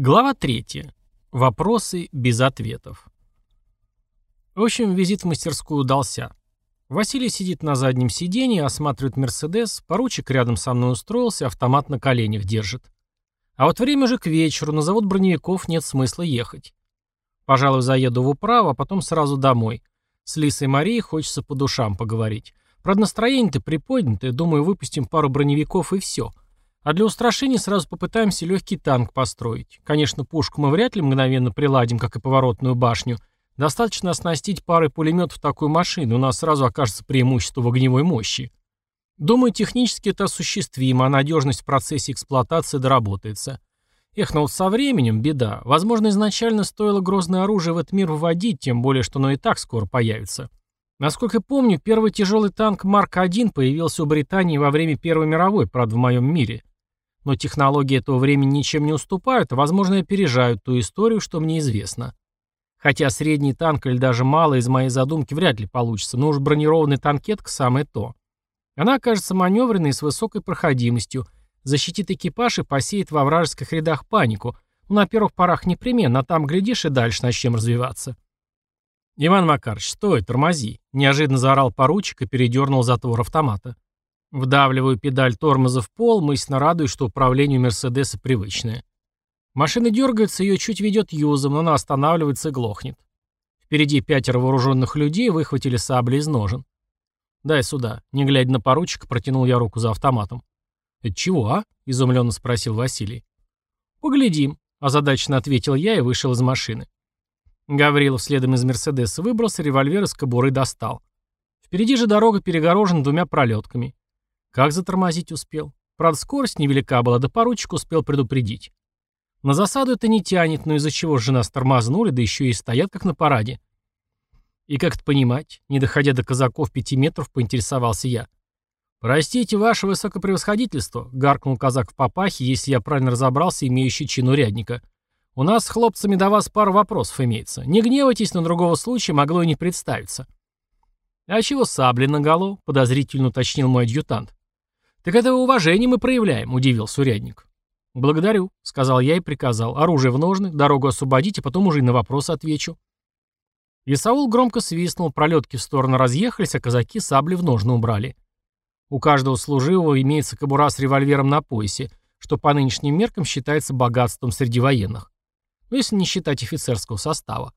Глава 3. Вопросы без ответов. В общем, визит в мастерскую удался. Василий сидит на заднем сиденье, осматривает «Мерседес», поручик рядом со мной устроился, автомат на коленях держит. А вот время уже к вечеру, на завод броневиков нет смысла ехать. Пожалуй, заеду в управу, а потом сразу домой. С Лисой Марией хочется по душам поговорить. Правда, настроение-то приподнятое, думаю, выпустим пару броневиков и все — а для устрашения сразу попытаемся легкий танк построить. Конечно, пушку мы вряд ли мгновенно приладим, как и поворотную башню. Достаточно оснастить парой пулеметов такую машину, у нас сразу окажется преимущество в огневой мощи. Думаю, технически это осуществимо, а надежность в процессе эксплуатации доработается. Эх, но вот со временем беда. Возможно, изначально стоило грозное оружие в этот мир выводить, тем более, что оно и так скоро появится. Насколько помню, первый тяжелый танк Марк-1 появился у Британии во время Первой мировой, правда, в моем мире. Но технологии этого времени ничем не уступают, а, возможно, опережают ту историю, что мне известно. Хотя средний танк или даже малый из моей задумки вряд ли получится, но уж бронированный танкетка самое то. Она окажется маневренной и с высокой проходимостью, защитит экипаж и посеет во вражеских рядах панику. Ну, на первых порах непременно, а там, глядишь, и дальше начнем развиваться. «Иван Макарович, стой, тормози!» – неожиданно заорал поручик и передернул затвор автомата. Вдавливаю педаль тормоза в пол, мысленно радуюсь, что управление Мерседеса привычное. Машина дергается, ее чуть ведет юзом, но она останавливается и глохнет. Впереди пятеро вооруженных людей выхватили сабли из ножен. «Дай сюда», — не глядя на поручика, протянул я руку за автоматом. «Это чего, а?» — изумленно спросил Василий. «Поглядим», — озадаченно ответил я и вышел из машины. Гаврилов следом из Мерседеса выбрался, револьвер из кобуры достал. Впереди же дорога перегорожена двумя пролетками. Как затормозить успел? Правда, скорость невелика была, да поручик успел предупредить. На засаду это не тянет, но из-за чего же нас тормознули, да еще и стоят как на параде. И как это понимать? Не доходя до казаков пяти метров, поинтересовался я. «Простите, ваше высокопревосходительство», — гаркнул казак в папахе, если я правильно разобрался, имеющий чин урядника. «У нас с хлопцами до вас пару вопросов имеется. Не гневайтесь, но другого случая могло и не представиться». «А чего сабли наголо?» — подозрительно уточнил мой адъютант. «Так это уважение мы проявляем», — удивился урядник. «Благодарю», — сказал я и приказал. «Оружие в ножны, дорогу освободить, а потом уже и на вопрос отвечу». Исаул громко свистнул, пролетки в сторону разъехались, а казаки сабли в ножны убрали. У каждого служивого имеется кобура с револьвером на поясе, что по нынешним меркам считается богатством среди военных. Ну, если не считать офицерского состава.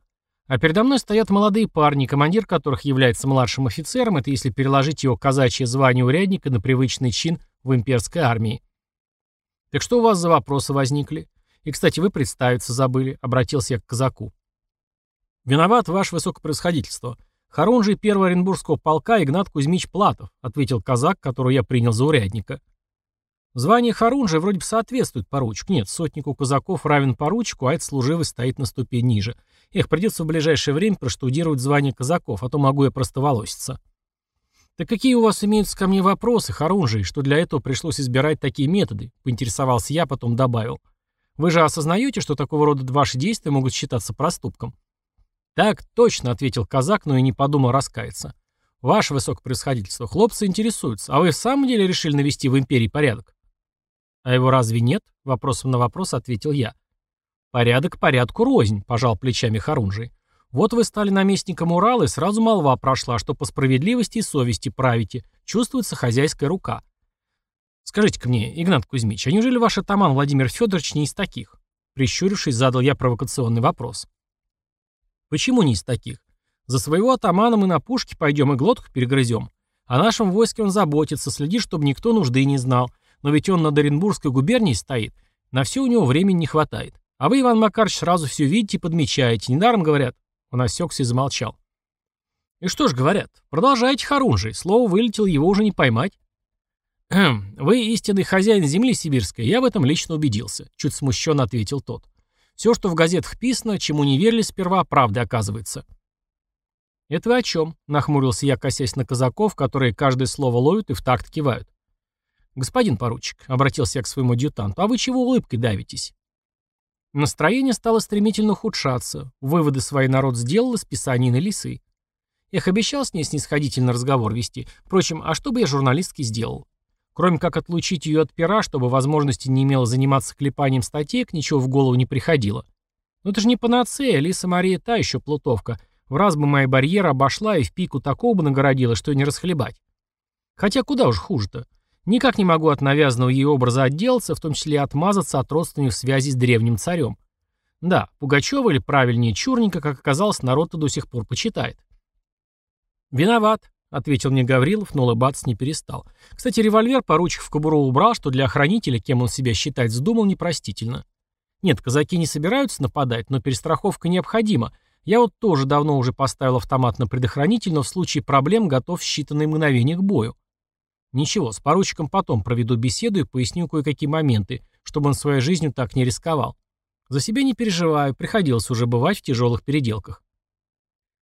А передо мной стоят молодые парни, командир которых является младшим офицером, это если переложить его казачье звание урядника на привычный чин в имперской армии. «Так что у вас за вопросы возникли? И, кстати, вы представиться забыли», — обратился я к казаку. «Виноват ваше высокопроисходительство. Хорунжий первого Оренбургского полка Игнат Кузьмич Платов», — ответил казак, которого я принял за урядника. Звание Харунжи вроде бы соответствует поручику. Нет, сотнику казаков равен поручику, а этот служивый стоит на ступень ниже. Эх, придется в ближайшее время проштудировать звание казаков, а то могу я просто волоситься. «Так какие у вас имеются ко мне вопросы, Харунжи, что для этого пришлось избирать такие методы?» — поинтересовался я, потом добавил. «Вы же осознаете, что такого рода ваши действия могут считаться проступком?» «Так точно», — ответил казак, но и не подумал раскаяться. «Ваше высокопроисходительство, хлопцы интересуются, а вы в самом деле решили навести в империи порядок?» «А его разве нет?» — вопросом на вопрос ответил я. «Порядок порядку рознь», — пожал плечами Харунжий. «Вот вы стали наместником Урала, и сразу молва прошла, что по справедливости и совести правите, чувствуется хозяйская рука. Скажите-ка мне, Игнат Кузьмич, а неужели ваш атаман Владимир Федорович не из таких?» Прищурившись, задал я провокационный вопрос. «Почему не из таких? За своего атамана мы на пушке пойдем и глотку перегрызем. О нашем войске он заботится, следит, чтобы никто нужды не знал, но ведь он над Оренбургской губернией стоит. На все у него времени не хватает. А вы, Иван Макарович, сразу все видите и подмечаете. Недаром говорят. Он осекся и замолчал. И что ж говорят? Продолжайте, Харунжий. Слово вылетел, его уже не поймать. «Хм, вы истинный хозяин земли сибирской, я в этом лично убедился», — чуть смущенно ответил тот. «Все, что в газетах писано, чему не верили сперва, правда оказывается». «Это вы о чем?» — нахмурился я, косясь на казаков, которые каждое слово ловят и в такт кивают. «Господин поручик», — обратился я к своему адъютанту, — «а вы чего улыбкой давитесь?» Настроение стало стремительно ухудшаться. Выводы свои народ сделал из писаний на лисы. Я обещал с ней снисходительно разговор вести. Впрочем, а что бы я журналистке сделал? Кроме как отлучить ее от пера, чтобы возможности не имела заниматься клепанием статейк, ничего в голову не приходило. Но это же не панацея, Лиса Мария та еще плутовка. В раз бы мои барьеры обошла и в пику такого бы нагородила, что не расхлебать. Хотя куда уж хуже-то. Никак не могу от навязанного ей образа отделаться, в том числе и отмазаться от родственных связей с древним царем. Да, Пугачева или правильнее Чурненько, как оказалось, народ-то до сих пор почитает. «Виноват», — ответил мне Гаврилов, но улыбаться не перестал. Кстати, револьвер поручик в кобуру убрал, что для охранителя, кем он себя считает, вздумал непростительно. Нет, казаки не собираются нападать, но перестраховка необходима. Я вот тоже давно уже поставил автомат на предохранитель, но в случае проблем готов в считанные мгновения к бою. Ничего, с поручиком потом проведу беседу и поясню кое-какие моменты, чтобы он своей жизнью так не рисковал. За себя не переживаю, приходилось уже бывать в тяжелых переделках.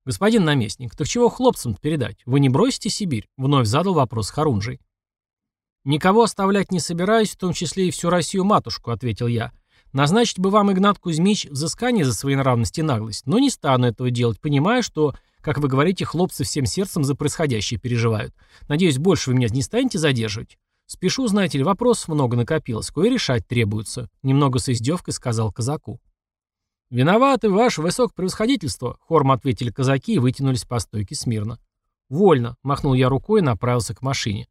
«Господин наместник, так чего хлопцам передать? Вы не бросите Сибирь?» — вновь задал вопрос Харунжий. «Никого оставлять не собираюсь, в том числе и всю Россию-матушку», — ответил я. «Назначить бы вам, Игнат Кузьмич, взыскание за своенравность и наглость, но не стану этого делать, понимая, что как вы говорите, хлопцы всем сердцем за происходящее переживают. Надеюсь, больше вы меня не станете задерживать? Спешу, знаете ли, вопросов много накопилось, кое решать требуется. Немного с издевкой сказал казаку. «Виноваты, ваше высокопревосходительство», — хором ответили казаки и вытянулись по стойке смирно. «Вольно», — махнул я рукой и направился к машине.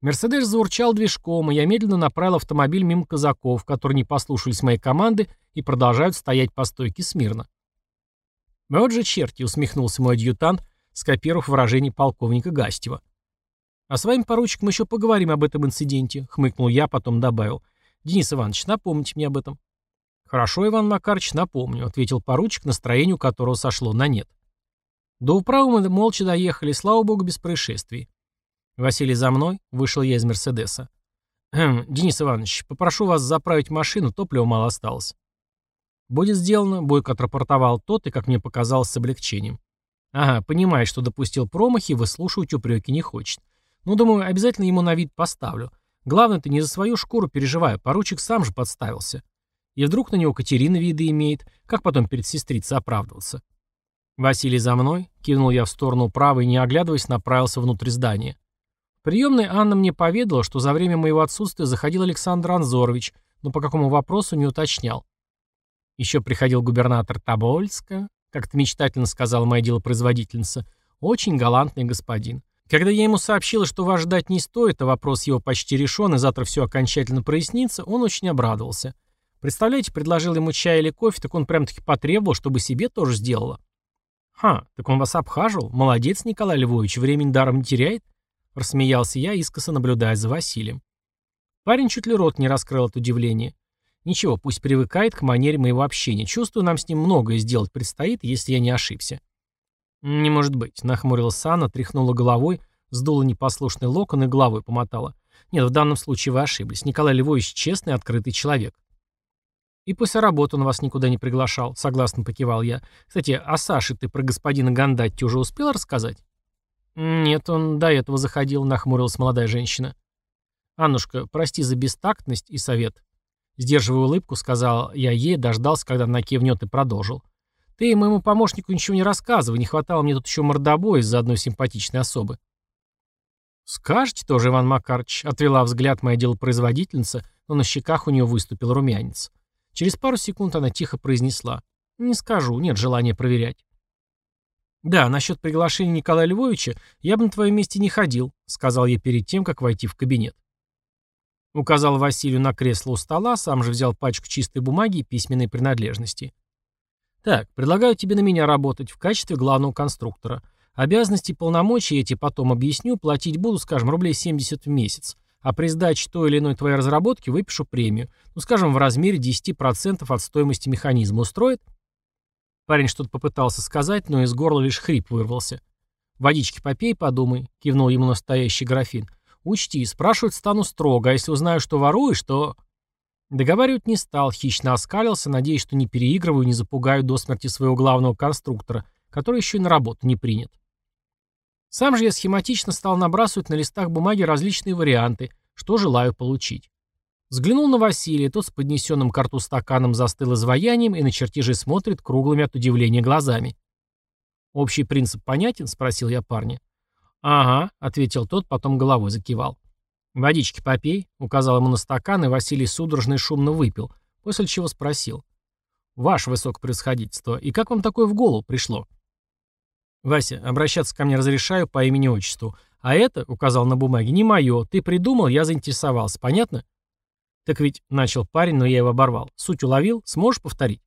Мерседес заурчал движком, и я медленно направил автомобиль мимо казаков, которые не послушались моей команды и продолжают стоять по стойке смирно. «Вот же черти!» — усмехнулся мой адъютант, скопировав выражение полковника Гастева. «А с вами, поручиком, еще поговорим об этом инциденте», — хмыкнул я, потом добавил. «Денис Иванович, напомните мне об этом». «Хорошо, Иван Макарович, напомню», — ответил поручик, настроение у которого сошло на нет. До управы мы молча доехали, слава богу, без происшествий. «Василий, за мной?» — вышел я из Мерседеса. «Хм, Денис Иванович, попрошу вас заправить машину, топлива мало осталось». «Будет сделано», — бойко отрапортовал тот и, как мне показалось, с облегчением. «Ага, понимает, что допустил промахи, выслушивать упреки не хочет. Ну, думаю, обязательно ему на вид поставлю. Главное-то не за свою шкуру переживаю, поручик сам же подставился. И вдруг на него Катерина виды имеет, как потом перед сестрицей оправдываться?» «Василий за мной», — кивнул я в сторону правой и, не оглядываясь, направился внутрь здания. Приемная Анна мне поведала, что за время моего отсутствия заходил Александр Анзорович, но по какому вопросу не уточнял. Еще приходил губернатор Тобольска, как-то мечтательно сказала моя делопроизводительница. Очень галантный господин. Когда я ему сообщила, что вас ждать не стоит, а вопрос его почти решен, и завтра все окончательно прояснится, он очень обрадовался. Представляете, предложил ему чай или кофе, так он прям-таки потребовал, чтобы себе тоже сделала. «Ха, так он вас обхаживал? Молодец, Николай Львович, времени даром не теряет?» Рассмеялся я, искоса наблюдая за Василием. Парень чуть ли рот не раскрыл от удивления. Ничего, пусть привыкает к манере моего общения. Чувствую, нам с ним многое сделать предстоит, если я не ошибся. Не может быть, нахмурилась Санна, тряхнула головой, сдула непослушный локон и головой помотала. Нет, в данном случае вы ошиблись. Николай Львович честный, открытый человек. И после работы он вас никуда не приглашал, согласно покивал я. Кстати, а Саше ты про господина Гандатти уже успел рассказать? Нет, он до этого заходил, нахмурилась молодая женщина. Аннушка, прости за бестактность и совет. Сдерживая улыбку, сказал я ей, дождался, когда она кивнет и продолжил. Ты моему помощнику ничего не рассказывай, не хватало мне тут еще мордобоя из-за одной симпатичной особы. «Скажете тоже, Иван Макарович», — отвела взгляд моя делопроизводительница, но на щеках у нее выступил румянец. Через пару секунд она тихо произнесла. «Не скажу, нет желания проверять». «Да, насчет приглашения Николая Львовича я бы на твоем месте не ходил», — сказал я перед тем, как войти в кабинет. Указал Василию на кресло у стола, сам же взял пачку чистой бумаги и письменной принадлежности. Так, предлагаю тебе на меня работать в качестве главного конструктора. Обязанности и полномочия эти потом объясню, платить буду, скажем, рублей 70 в месяц. А при сдаче той или иной твоей разработки выпишу премию. Ну, скажем, в размере 10% от стоимости механизма. Устроит? Парень что-то попытался сказать, но из горла лишь хрип вырвался. «Водички попей, подумай», — кивнул ему настоящий графин. Учти, спрашивать стану строго, а если узнаю, что воруешь, то...» Договаривать не стал, хищно оскалился, надеясь, что не переигрываю, не запугаю до смерти своего главного конструктора, который еще и на работу не принят. Сам же я схематично стал набрасывать на листах бумаги различные варианты, что желаю получить. Взглянул на Василия, тот с поднесенным к рту стаканом застыл изваянием и на чертежи смотрит круглыми от удивления глазами. «Общий принцип понятен?» — спросил я парня. «Ага», — ответил тот, потом головой закивал. «Водички попей», — указал ему на стакан, и Василий судорожно и шумно выпил, после чего спросил. «Ваше высокопревосходительство, и как вам такое в голову пришло?» «Вася, обращаться ко мне разрешаю по имени-отчеству. А это, — указал на бумаге, — не мое. Ты придумал, я заинтересовался. Понятно?» «Так ведь», — начал парень, но я его оборвал. «Суть уловил? Сможешь повторить?»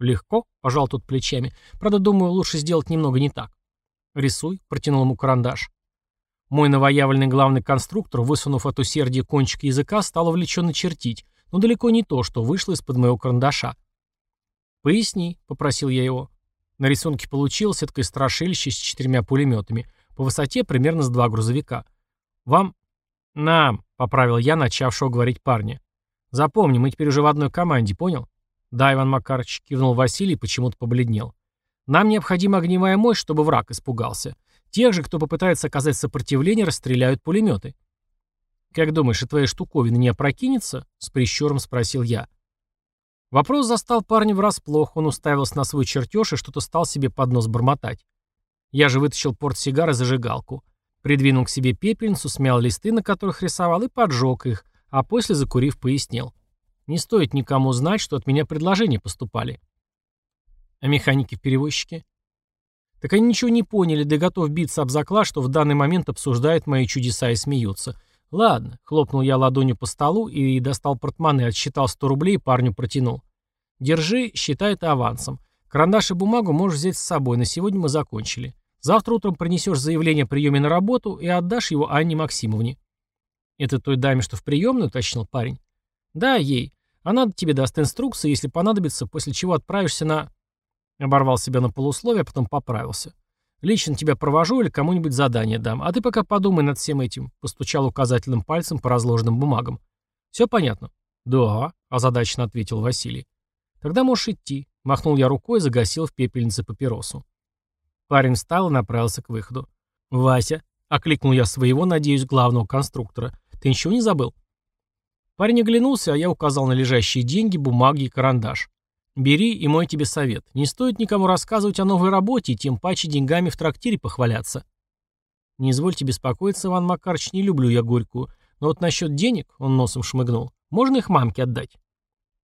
«Легко», — пожал тут плечами. «Правда, думаю, лучше сделать немного не так». «Рисуй», — протянул ему карандаш. Мой новоявленный главный конструктор, высунув от усердия кончик языка, стал увлеченно чертить, но далеко не то, что вышло из-под моего карандаша. «Поясни», — попросил я его. На рисунке получилось эткое страшилище с четырьмя пулеметами, по высоте примерно с два грузовика. «Вам...» «Нам», — поправил я начавшего говорить парня. «Запомни, мы теперь уже в одной команде, понял?» «Да, Иван Макарович», — кивнул Василий почему-то побледнел. «Нам необходима огневая мощь, чтобы враг испугался. Тех же, кто попытается оказать сопротивление, расстреляют пулеметы». «Как думаешь, и твоя штуковина не опрокинется?» — с прищуром спросил я. Вопрос застал парня врасплох, он уставился на свой чертеж и что-то стал себе под нос бормотать. Я же вытащил портсигар и зажигалку. Придвинул к себе пепельницу, смял листы, на которых рисовал, и поджег их, а после, закурив, пояснил. Не стоит никому знать, что от меня предложения поступали. А механики в перевозчике? Так они ничего не поняли, да готов биться об заклад, что в данный момент обсуждают мои чудеса и смеются. Ладно, хлопнул я ладонью по столу и достал портмоне, отсчитал 100 рублей и парню протянул. Держи, считай это авансом. Карандаш и бумагу можешь взять с собой, на сегодня мы закончили. Завтра утром принесешь заявление о приеме на работу и отдашь его Анне Максимовне. Это той даме, что в приемную, уточнил парень. Да, ей. Она тебе даст инструкции, если понадобится, после чего отправишься на... Оборвал себя на полусловие, а потом поправился. Лично тебя провожу или кому-нибудь задание дам, а ты пока подумай над всем этим, постучал указательным пальцем по разложенным бумагам. Все понятно? Да, озадаченно ответил Василий. Тогда можешь идти, махнул я рукой и загасил в пепельнице папиросу. Парень встал и направился к выходу. «Вася», — окликнул я своего, надеюсь, главного конструктора, — «ты ничего не забыл?» Парень оглянулся, а я указал на лежащие деньги, бумаги и карандаш. «Бери, и мой тебе совет. Не стоит никому рассказывать о новой работе, и тем паче деньгами в трактире похваляться». «Не извольте беспокоиться, Иван Макарович, не люблю я горькую. Но вот насчет денег, — он носом шмыгнул, — можно их мамке отдать?»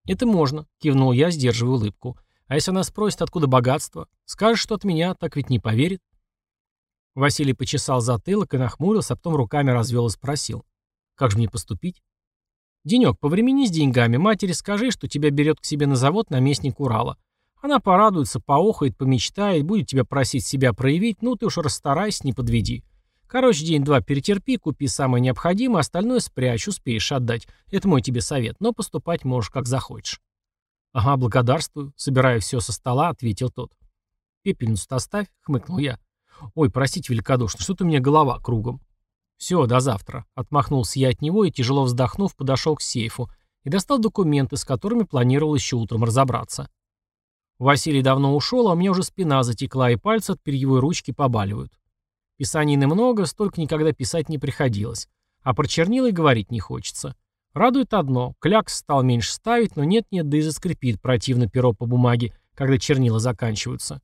«Это можно», — кивнул я, сдерживая улыбку. «А если она спросит, откуда богатство? Скажешь, что от меня, так ведь не поверит». Василий почесал затылок и нахмурился, а потом руками развел и спросил. «Как же мне поступить?» Денек, повремени с деньгами, матери скажи, что тебя берет к себе на завод наместник Урала. Она порадуется, поохает, помечтает, будет тебя просить себя проявить, ну ты уж расстарайся, не подведи. Короче, день-два перетерпи, купи самое необходимое, остальное спрячь, успеешь отдать. Это мой тебе совет, но поступать можешь как захочешь. Ага, благодарствую, собирая все со стола, ответил тот. Пепельницу оставь, хмыкнул я. Ой, простите великодушно, что-то у меня голова кругом. «Все, до завтра», — отмахнулся я от него и, тяжело вздохнув, подошел к сейфу и достал документы, с которыми планировал еще утром разобраться. Василий давно ушел, а у меня уже спина затекла, и пальцы от перьевой ручки побаливают. Писанины много, столько никогда писать не приходилось. А про чернила и говорить не хочется. Радует одно, клякс стал меньше ставить, но нет-нет, да и заскрипит противно перо по бумаге, когда чернила заканчиваются.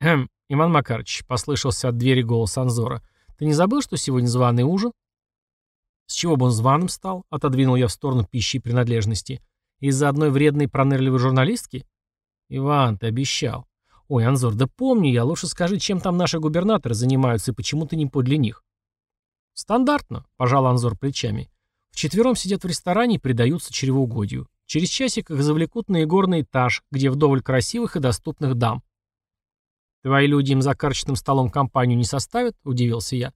«Хм, Иван Макарович», — послышался от двери голос Анзора, ты не забыл, что сегодня званый ужин? С чего бы он званым стал? Отодвинул я в сторону пищи и принадлежности. Из-за одной вредной пронырливой журналистки? Иван, ты обещал. Ой, Анзор, да помню я, лучше скажи, чем там наши губернаторы занимаются и почему ты не подле них. Стандартно, пожал Анзор плечами. Вчетвером сидят в ресторане и предаются чревоугодию. Через часик их завлекут на игорный этаж, где вдоволь красивых и доступных дам. «Твои люди им за карточным столом компанию не составят?» – удивился я.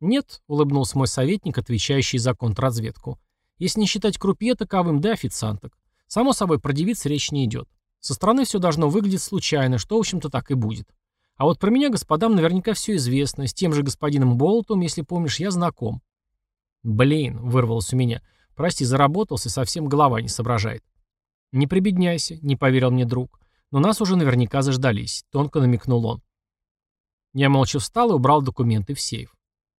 «Нет», – улыбнулся мой советник, отвечающий за контрразведку. «Если не считать крупье таковым, да официанток. Само собой, про девиц речь не идет. Со стороны все должно выглядеть случайно, что, в общем-то, так и будет. А вот про меня господам наверняка все известно. С тем же господином Болтом, если помнишь, я знаком». «Блин», — вырвалось у меня. «Прости, заработался, совсем голова не соображает». «Не прибедняйся», — не поверил мне друг. Но нас уже наверняка заждались, тонко намекнул он. Я молча встал и убрал документы в сейф.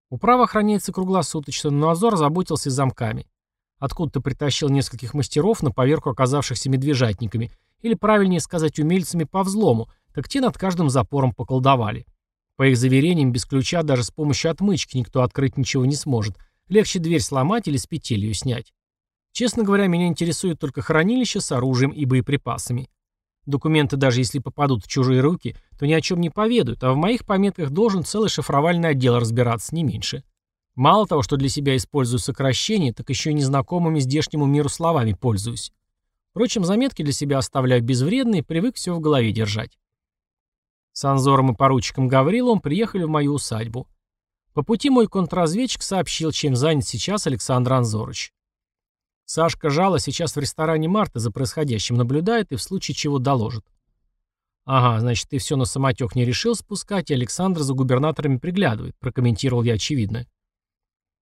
Управа охраняется круглосуточно, но Азор заботился замками. Откуда-то притащил нескольких мастеров на поверку оказавшихся медвежатниками, или правильнее сказать умельцами по взлому, так те над каждым запором поколдовали. По их заверениям, без ключа даже с помощью отмычки никто открыть ничего не сможет, Легче дверь сломать или с петель ее снять. Честно говоря, меня интересует только хранилище с оружием и боеприпасами. Документы, даже если попадут в чужие руки, то ни о чем не поведают, а в моих пометках должен целый шифровальный отдел разбираться, не меньше. Мало того, что для себя использую сокращения, так еще и незнакомыми здешнему миру словами пользуюсь. Впрочем, заметки для себя оставляю безвредные, привык все в голове держать. С Анзором и поручиком Гавриловым приехали в мою усадьбу. По пути мой контрразведчик сообщил, чем занят сейчас Александр Анзорович. Сашка Жало сейчас в ресторане Марта за происходящим наблюдает и в случае чего доложит. «Ага, значит, ты все на самотек не решил спускать, и Александр за губернаторами приглядывает», прокомментировал я очевидно.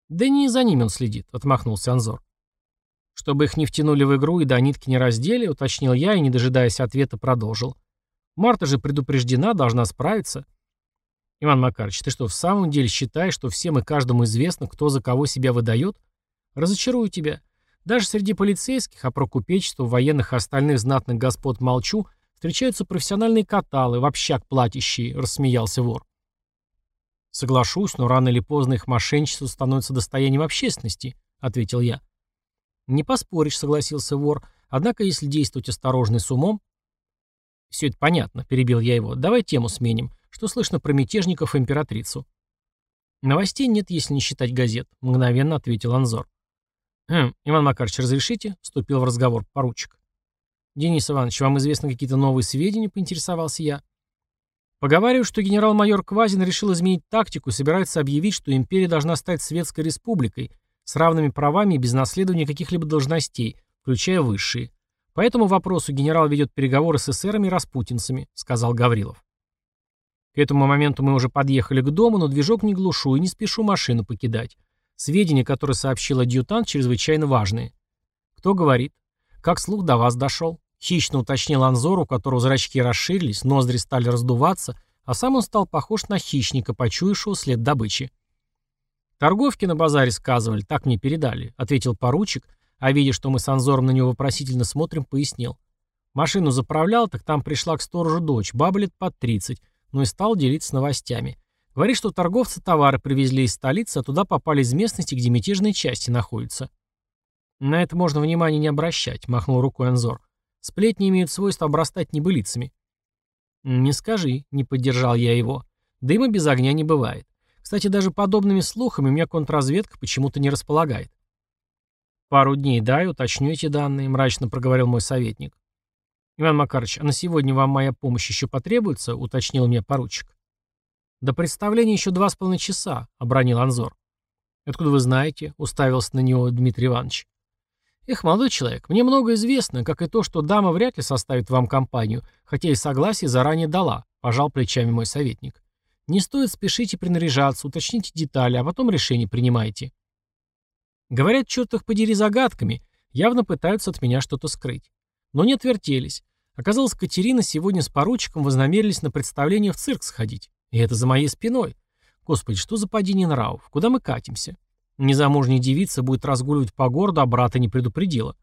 «Да не за ними он следит», — отмахнулся Анзор. «Чтобы их не втянули в игру и до нитки не раздели», — уточнил я и, не дожидаясь ответа, продолжил. «Марта же предупреждена, должна справиться». «Иван Макарович, ты что, в самом деле считаешь, что всем и каждому известно, кто за кого себя выдает? Разочарую тебя. Даже среди полицейских, а про купечество, военных и остальных знатных господ молчу, встречаются профессиональные каталы, в общак платящие, рассмеялся вор. Соглашусь, но рано или поздно их мошенничество становится достоянием общественности, ответил я. Не поспоришь, согласился вор, однако если действовать осторожно и с умом... Все это понятно, перебил я его. Давай тему сменим. Что слышно про мятежников и императрицу? Новостей нет, если не считать газет, мгновенно ответил Анзор. «Хм, Иван Макарович, разрешите?» — вступил в разговор поручик. «Денис Иванович, вам известны какие-то новые сведения?» — поинтересовался я. Поговариваю, что генерал-майор Квазин решил изменить тактику и собирается объявить, что империя должна стать светской республикой с равными правами и без наследования каких-либо должностей, включая высшие. По этому вопросу генерал ведет переговоры с эсерами и распутинцами», — сказал Гаврилов. К этому моменту мы уже подъехали к дому, но движок не глушу и не спешу машину покидать. Сведения, которые сообщил адъютант, чрезвычайно важные. Кто говорит? Как слух до вас дошел? Хищно уточнил Анзор, у которого зрачки расширились, ноздри стали раздуваться, а сам он стал похож на хищника, почуявшего след добычи. «Торговки на базаре сказывали, так мне передали», — ответил поручик, а видя, что мы с Анзором на него вопросительно смотрим, пояснил. Машину заправлял, так там пришла к сторожу дочь, баба лет под 30, ну и стал делиться новостями. Говорит, что торговцы товары привезли из столицы, а туда попали из местности, где мятежные части находятся. На это можно внимания не обращать, махнул рукой Анзор. Сплетни имеют свойство обрастать небылицами. Не скажи, не поддержал я его. Дыма без огня не бывает. Кстати, даже подобными слухами у меня контрразведка почему-то не располагает. Пару дней дай, уточню эти данные, мрачно проговорил мой советник. Иван Макарович, а на сегодня вам моя помощь еще потребуется, уточнил меня поручик. «До представления еще два с половиной часа», — обронил Анзор. «Откуда вы знаете?» — уставился на него Дмитрий Иванович. «Эх, молодой человек, мне много известно, как и то, что дама вряд ли составит вам компанию, хотя и согласие заранее дала», — пожал плечами мой советник. «Не стоит спешить и принаряжаться, уточните детали, а потом решение принимайте». Говорят, черт их подери загадками, явно пытаются от меня что-то скрыть. Но не отвертелись. Оказалось, Катерина сегодня с поручиком вознамерились на представление в цирк сходить. И это за моей спиной. Господи, что за падение нравов? Куда мы катимся? Незамужняя девица будет разгуливать по городу, а брата не предупредила.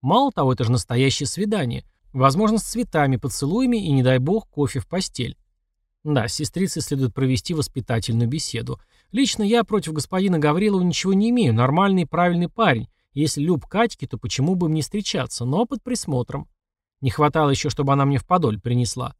Мало того, это же настоящее свидание. Возможно, с цветами, поцелуями и, не дай бог, кофе в постель. Да, с сестрицей следует провести воспитательную беседу. Лично я против господина Гаврилова ничего не имею. Нормальный и правильный парень. Если люб Катьке, то почему бы мне встречаться, но под присмотром. Не хватало еще, чтобы она мне в подоль принесла.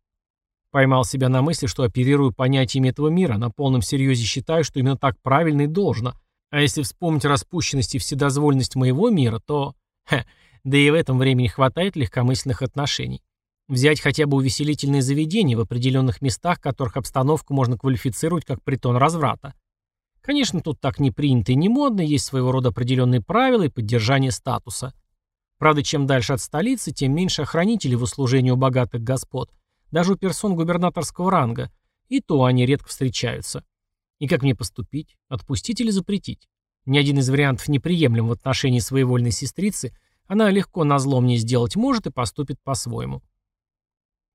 Поймал себя на мысли, что оперирую понятиями этого мира, на полном серьезе считаю, что именно так правильно и должно. А если вспомнить распущенность и вседозволенность моего мира, то... Хе, да и в этом времени хватает легкомысленных отношений. Взять хотя бы увеселительные заведения в определенных местах, которых обстановку можно квалифицировать как притон разврата. Конечно, тут так не принято и не модно, есть своего рода определенные правила и поддержание статуса. Правда, чем дальше от столицы, тем меньше охранителей в услужении у богатых господ, даже у персон губернаторского ранга, и то они редко встречаются. И как мне поступить? Отпустить или запретить? Ни один из вариантов неприемлем в отношении своевольной сестрицы, она легко назло мне сделать может и поступит по-своему.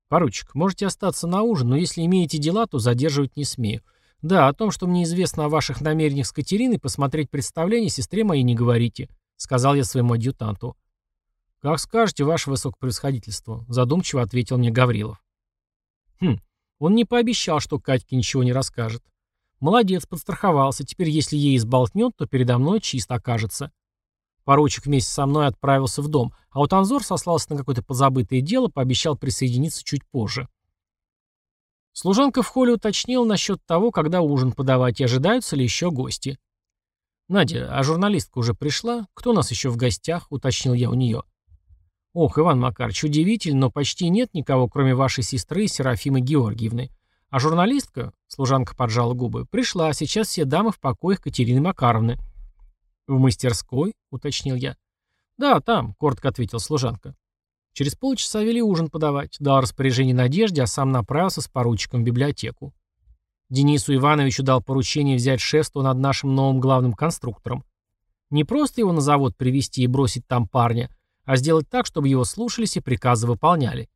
Поручик, можете остаться на ужин, но если имеете дела, то задерживать не смею. Да, о том, что мне известно о ваших намерениях с Катериной, посмотреть представление сестре моей не говорите, сказал я своему адъютанту. Как скажете, ваше высокопревосходительство, задумчиво ответил мне Гаврилов. Хм, он не пообещал, что Катьке ничего не расскажет. Молодец, подстраховался. Теперь, если ей изболтнет, то передо мной чисто окажется. Поручик вместе со мной отправился в дом, а вот Анзор сослался на какое-то позабытое дело, пообещал присоединиться чуть позже. Служанка в холле уточнила насчет того, когда ужин подавать и ожидаются ли еще гости. «Надя, а журналистка уже пришла? Кто у нас еще в гостях?» — уточнил я у нее. «Ох, Иван Макарович, удивительно, но почти нет никого, кроме вашей сестры Серафимы Георгиевны. А журналистка, — служанка поджала губы, — пришла, а сейчас все дамы в покоях Катерины Макаровны». «В мастерской?» — уточнил я. «Да, там», — коротко ответила служанка. Через полчаса вели ужин подавать, дал распоряжение Надежде, а сам направился с поручиком в библиотеку. Денису Ивановичу дал поручение взять шефство над нашим новым главным конструктором. Не просто его на завод привести и бросить там парня, а сделать так, чтобы его слушались и приказы выполняли.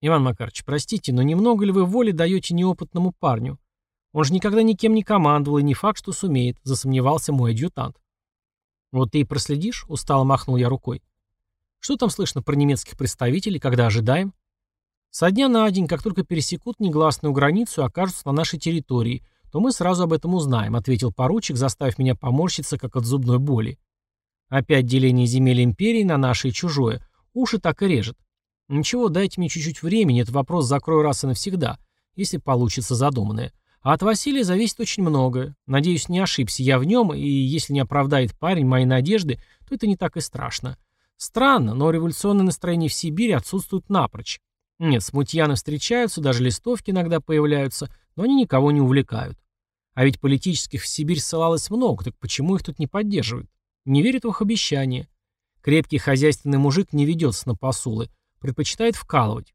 Иван Макарович, простите, но немного ли вы воли даете неопытному парню? Он же никогда никем не командовал, и не факт, что сумеет, засомневался мой адъютант. Вот ты и проследишь, устало махнул я рукой. Что там слышно про немецких представителей, когда ожидаем? Со дня на день, как только пересекут негласную границу и окажутся на нашей территории, то мы сразу об этом узнаем, ответил поручик, заставив меня поморщиться, как от зубной боли. Опять деление земель империи на наше и чужое. Уши так и режет. Ничего, дайте мне чуть-чуть времени, этот вопрос закрою раз и навсегда, если получится задуманное. А от Василия зависит очень многое. Надеюсь, не ошибся я в нем, и если не оправдает парень мои надежды, то это не так и страшно. Странно, но революционные настроения в Сибири отсутствуют напрочь. Нет, смутьяны встречаются, даже листовки иногда появляются, но они никого не увлекают. А ведь политических в Сибирь ссылалось много, так почему их тут не поддерживают? Не верят в их обещания. Крепкий хозяйственный мужик не ведется на посулы, предпочитает вкалывать.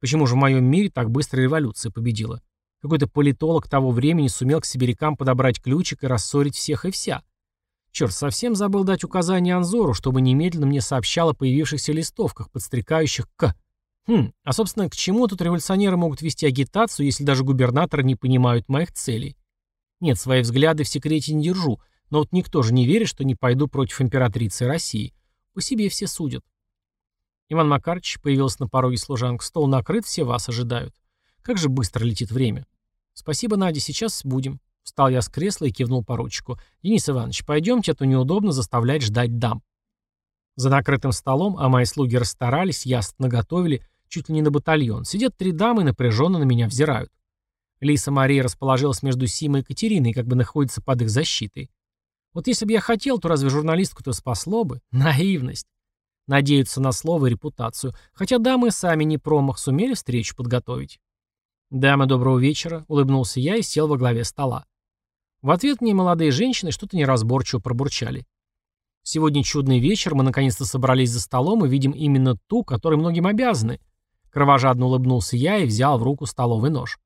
Почему же в моем мире так быстро революция победила? Какой-то политолог того времени сумел к сибирякам подобрать ключик и рассорить всех и вся. Черт, совсем забыл дать указание Анзору, чтобы немедленно мне сообщал о появившихся листовках, подстрекающих к... Хм, а собственно, к чему тут революционеры могут вести агитацию, если даже губернаторы не понимают моих целей? Нет, свои взгляды в секрете не держу, но вот никто же не верит, что не пойду против императрицы России. По себе все судят. Иван Макарович появился на пороге служанка. Стол накрыт, все вас ожидают. Как же быстро летит время. Спасибо, Надя, сейчас будем. Встал я с кресла и кивнул поручику. Денис Иванович, пойдемте, а то неудобно заставлять ждать дам. За накрытым столом, а мои слуги расстарались, ясно наготовили, чуть ли не на батальон. Сидят три дамы и напряженно на меня взирают. Лиса Мария расположилась между Симой и Катериной, как бы находится под их защитой. Вот если бы я хотел, то разве журналистку-то спасло бы? Наивность. Надеются на слово и репутацию. Хотя дамы сами не промах сумели встречу подготовить. «Дамы, доброго вечера», — улыбнулся я и сел во главе стола. В ответ мне молодые женщины что-то неразборчиво пробурчали. Сегодня чудный вечер, мы наконец-то собрались за столом и видим именно ту, которой многим обязаны. Кровожадно улыбнулся я и взял в руку столовый нож.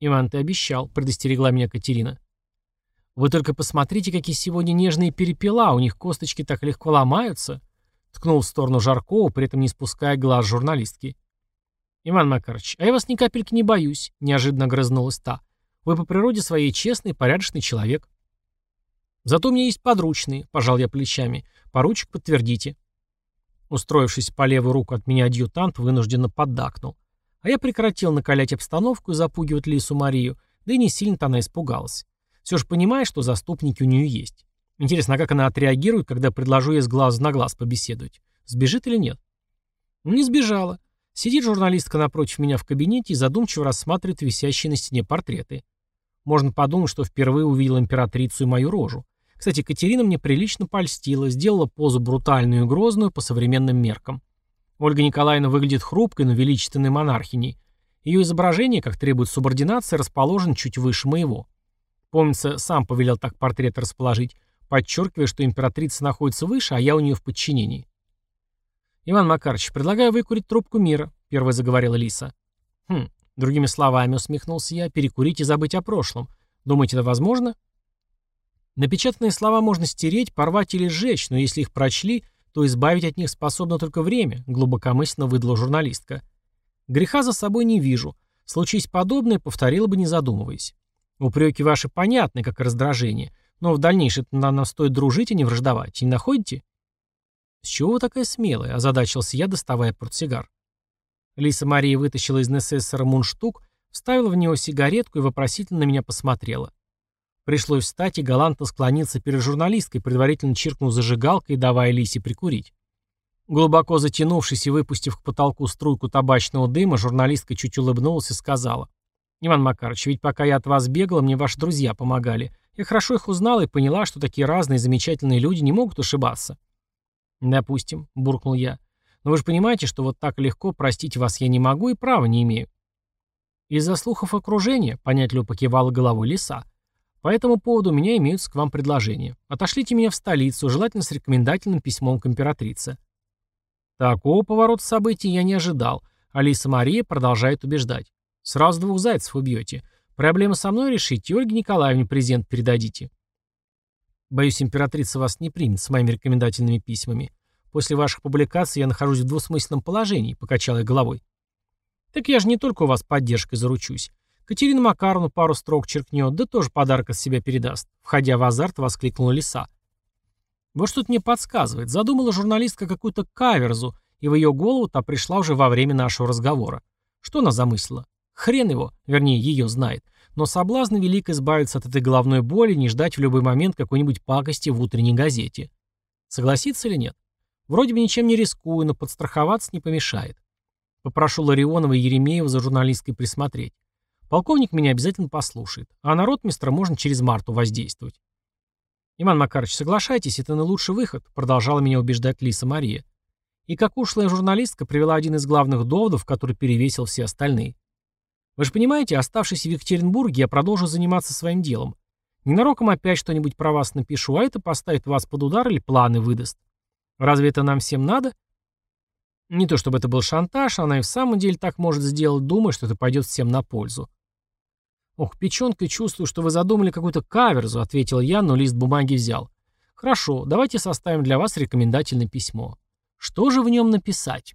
«Иван, ты обещал», — предостерегла меня Катерина. «Вы только посмотрите, какие сегодня нежные перепела, у них косточки так легко ломаются», — ткнул в сторону Жаркова, при этом не спуская глаз журналистки. «Иван Макарович, а я вас ни капельки не боюсь», — неожиданно грызнулась та. «Вы по природе своей честный, порядочный человек». «Зато у меня есть подручные», — пожал я плечами. «Поручик, подтвердите». Устроившись по левую руку от меня адъютант вынужденно поддакнул. А я прекратил накалять обстановку и запугивать Лису Марию, да и не сильно-то она испугалась. Все же понимая, что заступники у нее есть. Интересно, а как она отреагирует, когда предложу ей с глаз на глаз побеседовать? Сбежит или нет? Не сбежала. Сидит журналистка напротив меня в кабинете и задумчиво рассматривает висящие на стене портреты. Можно подумать, что впервые увидел императрицу и мою рожу. Кстати, Катерина мне прилично польстила, сделала позу брутальную и грозную по современным меркам. Ольга Николаевна выглядит хрупкой, но величественной монархиней. Ее изображение, как требует субординации, расположено чуть выше моего. Помнится, сам повелел так портрет расположить, подчеркивая, что императрица находится выше, а я у нее в подчинении. «Иван Макарович, предлагаю выкурить трубку мира», — первая заговорила Лиса. «Хм, другими словами, усмехнулся я, перекурить и забыть о прошлом. Думаете, это возможно?» Напечатанные слова можно стереть, порвать или сжечь, но если их прочли, то избавить от них способно только время, глубокомысленно выдала журналистка. Греха за собой не вижу. Случись подобное, повторила бы не задумываясь. Упреки ваши понятны, как и раздражение, но в дальнейшем нам стоит дружить, а не враждовать. Не находите? «С чего вы такая смелая?» – озадачился я, доставая портсигар. Лиса Мария вытащила из Несессора мундштук, вставила в него сигаретку и вопросительно на меня посмотрела. Пришлось встать и галантно склониться перед журналисткой, предварительно чиркнув зажигалкой, давая Лисе прикурить. Глубоко затянувшись и выпустив к потолку струйку табачного дыма, журналистка чуть улыбнулась и сказала. «Иван Макарович, ведь пока я от вас бегала, мне ваши друзья помогали. Я хорошо их узнала и поняла, что такие разные замечательные люди не могут ошибаться». «Допустим», — буркнул я. «Но вы же понимаете, что вот так легко простить вас я не могу и права не имею». «Из-за слухов окружения», — понятливо покивала головой лиса. «По этому поводу у меня имеются к вам предложения. Отошлите меня в столицу, желательно с рекомендательным письмом к императрице». Такого поворота событий я не ожидал. Алиса Мария продолжает убеждать. Сразу двух зайцев убьете. Проблемы со мной решите, Ольге Николаевне презент передадите. Боюсь, императрица вас не примет с моими рекомендательными письмами. После ваших публикаций я нахожусь в двусмысленном положении, покачал я головой. Так я же не только у вас поддержкой заручусь. Катерина Макаровна пару строк черкнет, да тоже подарок от себя передаст. Входя в азарт, воскликнула лиса. Вот что-то мне подсказывает. Задумала журналистка какую-то каверзу, и в ее голову та пришла уже во время нашего разговора. Что она замыслила? Хрен его, вернее, ее знает. Но соблазн велик избавиться от этой головной боли, не ждать в любой момент какой-нибудь пакости в утренней газете. Согласится или нет? Вроде бы ничем не рискую, но подстраховаться не помешает. Попрошу Ларионова и Еремеева за журналисткой присмотреть. Полковник меня обязательно послушает, а на ротмистра можно через Марту воздействовать. «Иван Макарович, соглашайтесь, это наилучший выход», продолжала меня убеждать Лиса Мария. И как ушлая журналистка привела один из главных доводов, который перевесил все остальные. Вы же понимаете, оставшись в Екатеринбурге, я продолжу заниматься своим делом. Ненароком опять что-нибудь про вас напишу, а это поставит вас под удар или планы выдаст. Разве это нам всем надо? Не то чтобы это был шантаж, она и в самом деле так может сделать, думая, что это пойдет всем на пользу. «Ох, печенкой чувствую, что вы задумали какую-то каверзу», — ответил я, но лист бумаги взял. «Хорошо, давайте составим для вас рекомендательное письмо. Что же в нем написать?»